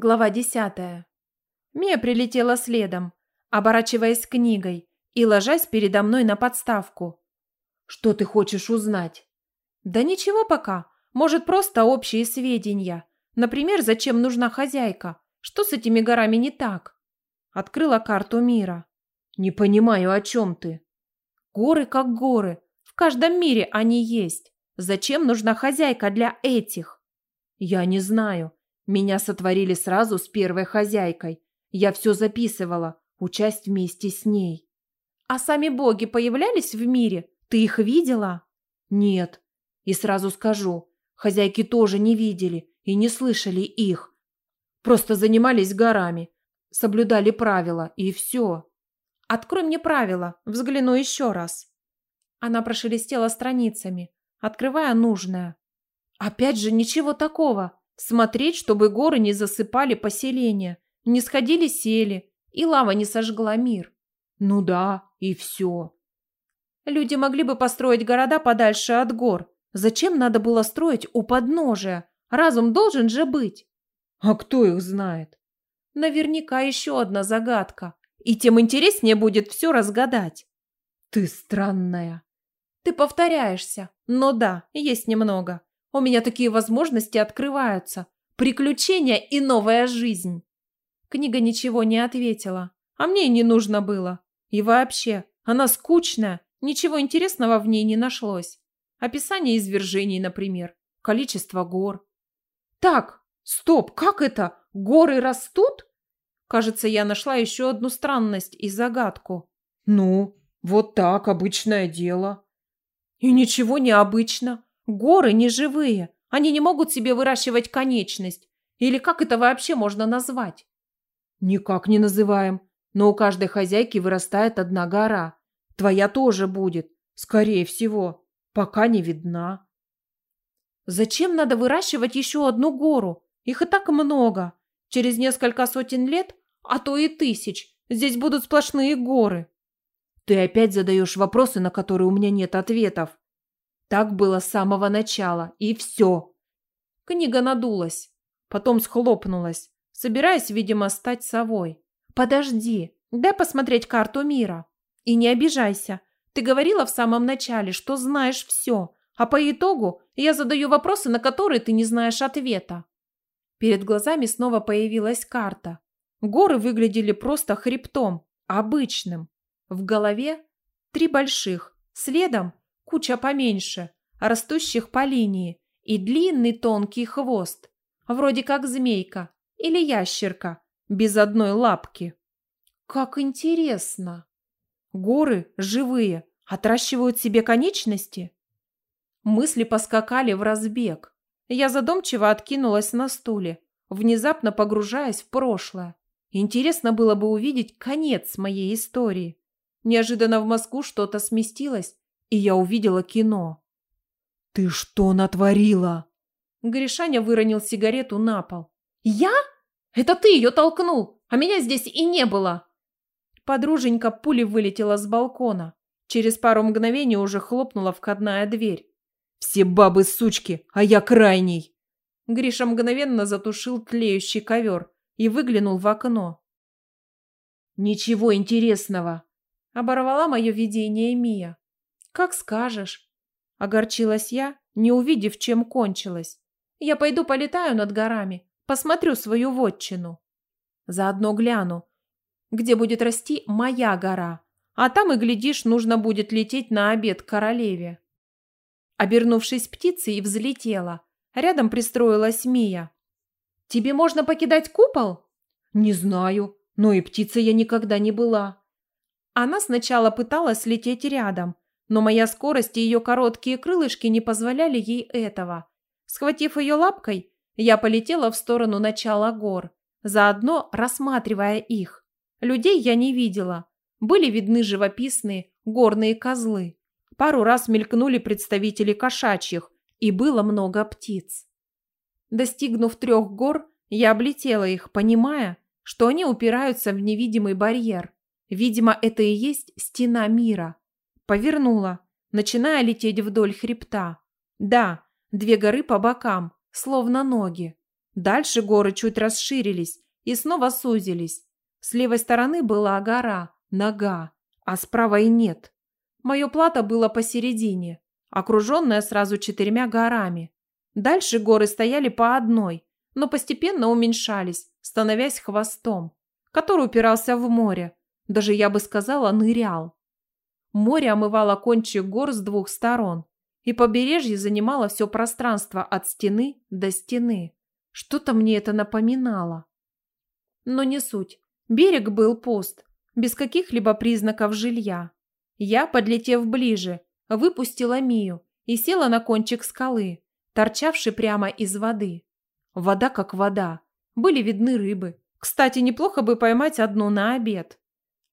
Глава десятая. Мия прилетела следом, оборачиваясь книгой и ложась передо мной на подставку. «Что ты хочешь узнать?» «Да ничего пока. Может, просто общие сведения. Например, зачем нужна хозяйка? Что с этими горами не так?» Открыла карту мира. «Не понимаю, о чем ты?» «Горы как горы. В каждом мире они есть. Зачем нужна хозяйка для этих?» «Я не знаю. Меня сотворили сразу с первой хозяйкой. Я все записывала, участь вместе с ней. А сами боги появлялись в мире? Ты их видела? Нет. И сразу скажу, хозяйки тоже не видели и не слышали их. Просто занимались горами, соблюдали правила, и все. Открой мне правила, взгляну еще раз. Она прошелестела страницами, открывая нужное. Опять же, ничего такого. Смотреть, чтобы горы не засыпали поселение, не сходили сели, и лава не сожгла мир. Ну да, и все. Люди могли бы построить города подальше от гор. Зачем надо было строить у подножия? Разум должен же быть. А кто их знает? Наверняка еще одна загадка. И тем интереснее будет все разгадать. Ты странная. Ты повторяешься. Но да, есть немного. У меня такие возможности открываются. Приключения и новая жизнь. Книга ничего не ответила. А мне и не нужно было. И вообще, она скучная. Ничего интересного в ней не нашлось. Описание извержений, например. Количество гор. Так, стоп, как это? Горы растут? Кажется, я нашла еще одну странность и загадку. Ну, вот так, обычное дело. И ничего не обычно. Горы не живые. Они не могут себе выращивать конечность. Или как это вообще можно назвать? Никак не называем. Но у каждой хозяйки вырастает одна гора. Твоя тоже будет. Скорее всего. Пока не видна. Зачем надо выращивать еще одну гору? Их и так много. Через несколько сотен лет, а то и тысяч, здесь будут сплошные горы. Ты опять задаешь вопросы, на которые у меня нет ответов. Так было с самого начала, и все. Книга надулась, потом схлопнулась, собираясь, видимо, стать совой. Подожди, дай посмотреть карту мира. И не обижайся. Ты говорила в самом начале, что знаешь все, а по итогу я задаю вопросы, на которые ты не знаешь ответа. Перед глазами снова появилась карта. Горы выглядели просто хребтом, обычным. В голове три больших, следом куча поменьше, растущих по линии, и длинный тонкий хвост, вроде как змейка или ящерка, без одной лапки. Как интересно! Горы живые, отращивают себе конечности? Мысли поскакали в разбег. Я задумчиво откинулась на стуле, внезапно погружаясь в прошлое. Интересно было бы увидеть конец моей истории. Неожиданно в мозгу что-то сместилось, и я увидела кино. «Ты что натворила?» Гришаня выронил сигарету на пол. «Я? Это ты ее толкнул, а меня здесь и не было!» Подруженька пули вылетела с балкона. Через пару мгновений уже хлопнула входная дверь. «Все бабы сучки, а я крайний!» Гриша мгновенно затушил тлеющий ковер и выглянул в окно. «Ничего интересного!» Оборвала мое видение Мия. «Как скажешь», — огорчилась я, не увидев, чем кончилось. «Я пойду полетаю над горами, посмотрю свою вотчину. Заодно гляну, где будет расти моя гора, а там и, глядишь, нужно будет лететь на обед к королеве». Обернувшись птицей, взлетела. Рядом пристроилась Мия. «Тебе можно покидать купол?» «Не знаю, но и птицей я никогда не была». Она сначала пыталась лететь рядом, но моя скорость и ее короткие крылышки не позволяли ей этого. Схватив ее лапкой, я полетела в сторону начала гор, заодно рассматривая их. Людей я не видела. Были видны живописные горные козлы. Пару раз мелькнули представители кошачьих, и было много птиц. Достигнув трех гор, я облетела их, понимая, что они упираются в невидимый барьер. Видимо, это и есть стена мира. Повернула, начиная лететь вдоль хребта. Да, две горы по бокам, словно ноги. Дальше горы чуть расширились и снова сузились. С левой стороны была гора, нога, а с правой нет. Мое плато было посередине, окруженное сразу четырьмя горами. Дальше горы стояли по одной, но постепенно уменьшались, становясь хвостом, который упирался в море. Даже, я бы сказала, нырял. Море омывало кончик гор с двух сторон, и побережье занимало все пространство от стены до стены. Что-то мне это напоминало. Но не суть. Берег был пуст, без каких-либо признаков жилья. Я, подлетев ближе, выпустила Мию и села на кончик скалы, торчавший прямо из воды. Вода как вода. Были видны рыбы. Кстати, неплохо бы поймать одну на обед.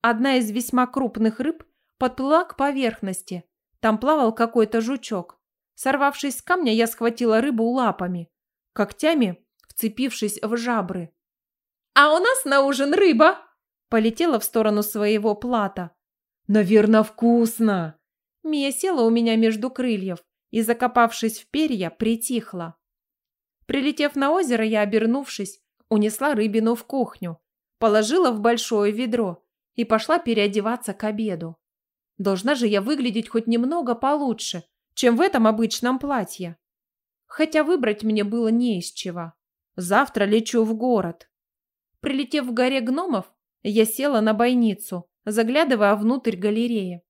Одна из весьма крупных рыб подплыла к поверхности. Там плавал какой-то жучок. Сорвавшись с камня, я схватила рыбу лапами, когтями вцепившись в жабры. «А у нас на ужин рыба!» Полетела в сторону своего плата. «Наверное, вкусно!» Мия села у меня между крыльев и, закопавшись в перья, притихла. Прилетев на озеро, я, обернувшись, унесла рыбину в кухню, положила в большое ведро и пошла переодеваться к обеду. Должна же я выглядеть хоть немного получше, чем в этом обычном платье. Хотя выбрать мне было не из чего. Завтра лечу в город. Прилетев в горе гномов, я села на бойницу, заглядывая внутрь галереи.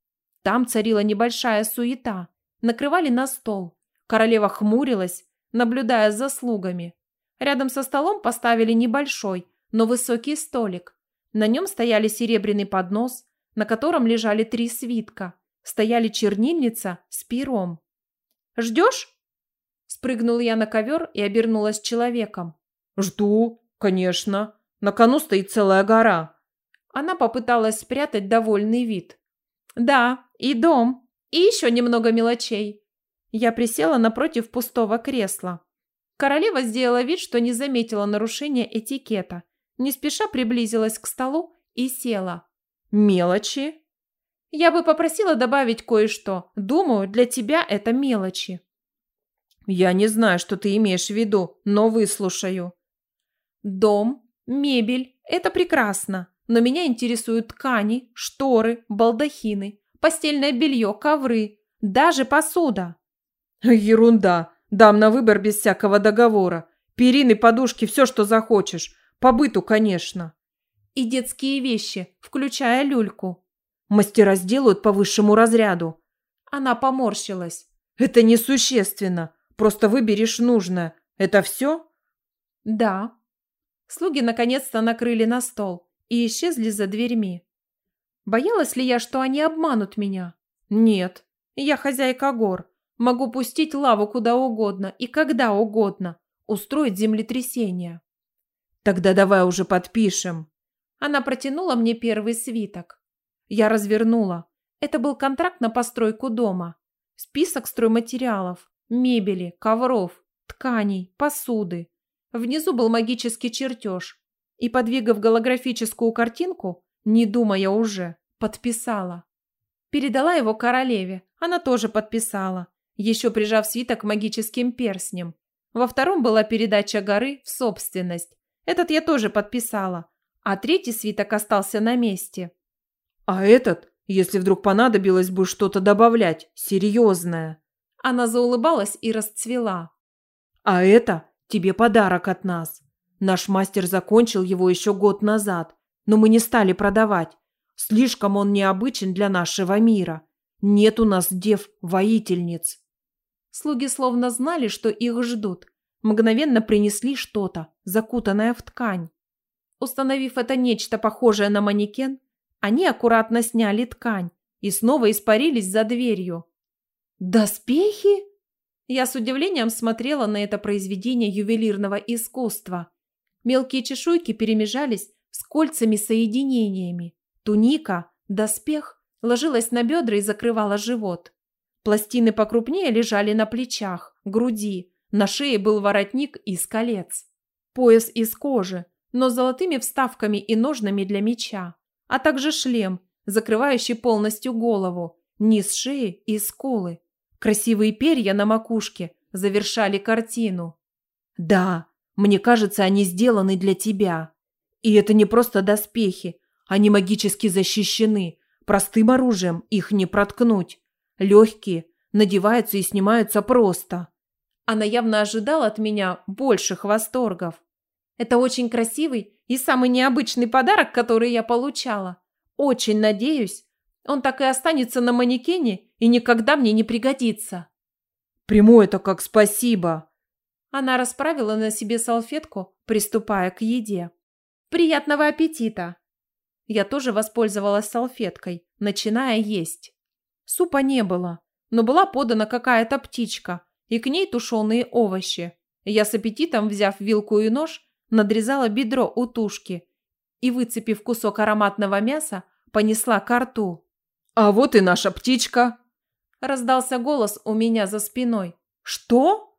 Там царила небольшая суета. Накрывали на стол. Королева хмурилась, наблюдая за слугами. Рядом со столом поставили небольшой, но высокий столик. На нем стояли серебряный поднос, на котором лежали три свитка. Стояли чернильница с пером. «Ждешь?» Спрыгнул я на ковер и обернулась человеком. «Жду, конечно. На кону стоит целая гора». Она попыталась спрятать довольный вид. «Да, и дом, и еще немного мелочей». Я присела напротив пустого кресла. Королева сделала вид, что не заметила нарушения этикета. Не спеша приблизилась к столу и села. «Мелочи?» «Я бы попросила добавить кое-что. Думаю, для тебя это мелочи». «Я не знаю, что ты имеешь в виду, но выслушаю». «Дом, мебель – это прекрасно. Но меня интересуют ткани, шторы, балдахины, постельное белье, ковры, даже посуда. Ерунда. Дам на выбор без всякого договора. Перины, подушки, все, что захочешь. По быту, конечно. И детские вещи, включая люльку. Мастера сделают по высшему разряду. Она поморщилась. Это несущественно. Просто выберешь нужное. Это все? Да. Слуги наконец-то накрыли на стол и исчезли за дверьми. Боялась ли я, что они обманут меня? Нет. Я хозяйка гор. Могу пустить лаву куда угодно и когда угодно. Устроить землетрясение. Тогда давай уже подпишем. Она протянула мне первый свиток. Я развернула. Это был контракт на постройку дома. Список стройматериалов, мебели, ковров, тканей, посуды. Внизу был магический чертеж. И, подвигав голографическую картинку, не думая уже, подписала. Передала его королеве, она тоже подписала, еще прижав свиток магическим перстнем. Во втором была передача горы в собственность. Этот я тоже подписала, а третий свиток остался на месте. А этот, если вдруг понадобилось бы что-то добавлять, серьезное. Она заулыбалась и расцвела. А это тебе подарок от нас. Наш мастер закончил его еще год назад, но мы не стали продавать. Слишком он необычен для нашего мира. Нет у нас дев-воительниц. Слуги словно знали, что их ждут. Мгновенно принесли что-то, закутанное в ткань. Установив это нечто похожее на манекен, они аккуратно сняли ткань и снова испарились за дверью. «Доспехи?» Я с удивлением смотрела на это произведение ювелирного искусства. Мелкие чешуйки перемежались с кольцами-соединениями. Туника, доспех ложилась на бедра и закрывала живот. Пластины покрупнее лежали на плечах, груди, на шее был воротник из колец. Пояс из кожи, но с золотыми вставками и ножнами для меча, а также шлем, закрывающий полностью голову, низ шеи и скулы. Красивые перья на макушке завершали картину. Да, Мне кажется, они сделаны для тебя. И это не просто доспехи. Они магически защищены. Простым оружием их не проткнуть. Легкие, надеваются и снимаются просто. Она явно ожидала от меня больших восторгов. Это очень красивый и самый необычный подарок, который я получала. Очень надеюсь, он так и останется на манекене и никогда мне не пригодится. Приму это как спасибо. Она расправила на себе салфетку, приступая к еде. Приятного аппетита. Я тоже воспользовалась салфеткой, начиная есть. Супа не было, но была подана какая-то птичка, и к ней тушеные овощи. Я с аппетитом, взяв вилку и нож, надрезала бедро у тушки и, выцепив кусок ароматного мяса, понесла ко рту. «А вот и наша птичка!» Раздался голос у меня за спиной. «Что?»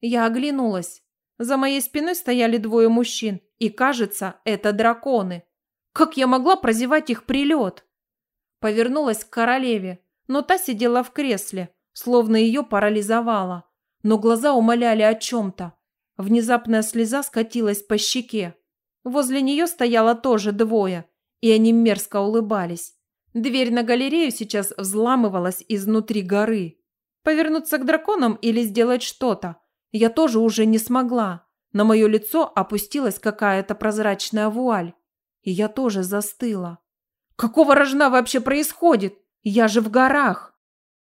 Я оглянулась. За моей спиной стояли двое мужчин, и, кажется, это драконы. Как я могла прозевать их прилет? Повернулась к королеве, но та сидела в кресле, словно ее парализовало. Но глаза умоляли о чем-то. Внезапная слеза скатилась по щеке. Возле нее стояло тоже двое, и они мерзко улыбались. Дверь на галерею сейчас взламывалась изнутри горы. Повернуться к драконам или сделать что-то я тоже уже не смогла. На мое лицо опустилась какая-то прозрачная вуаль. И я тоже застыла. Какого рожна вообще происходит? Я же в горах.